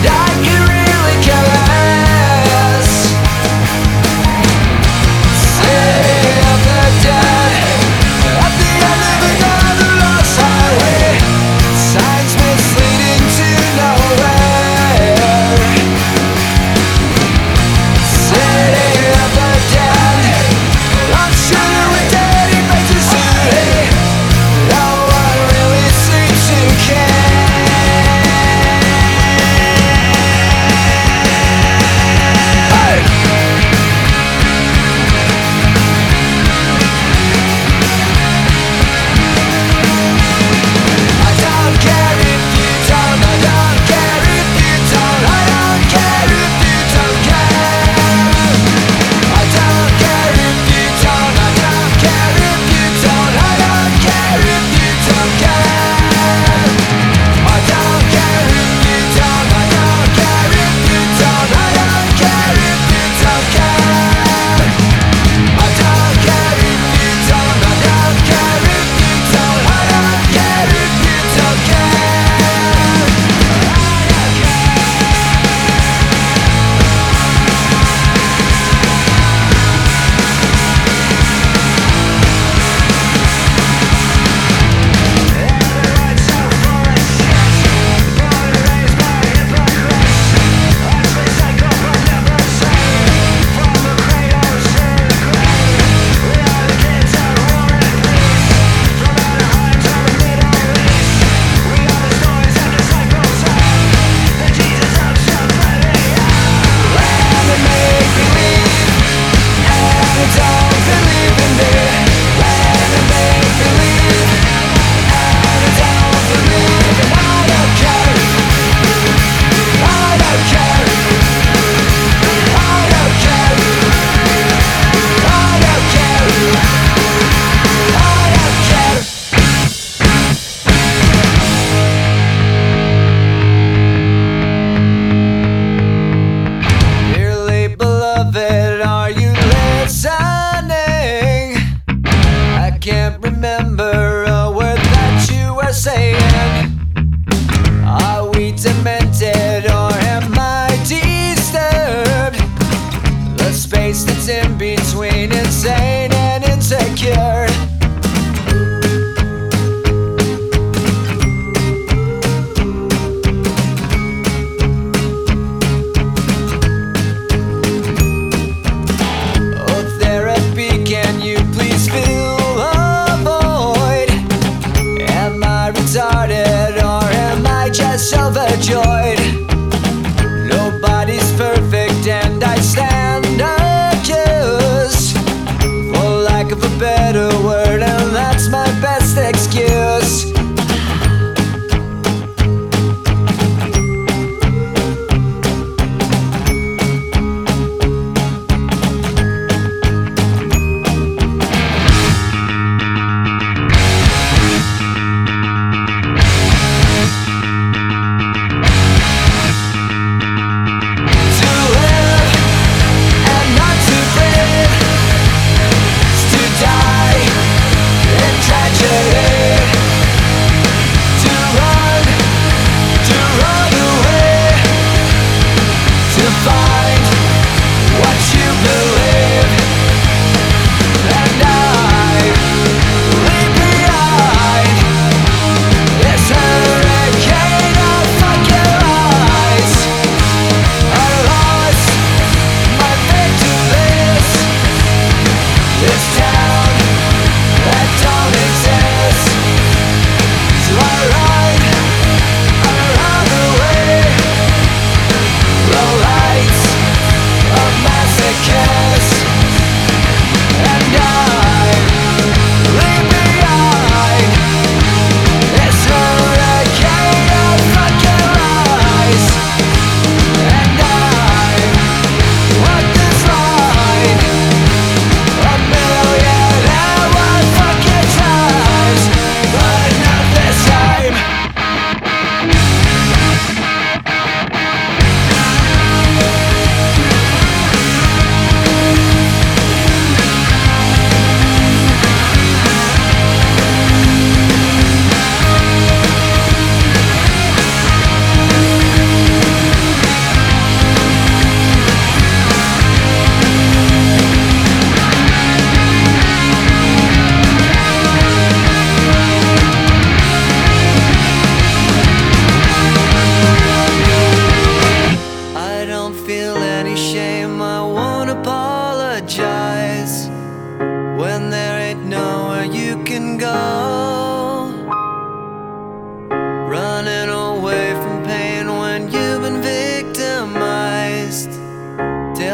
and I in between insane and insecure.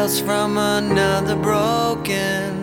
Tales from another broken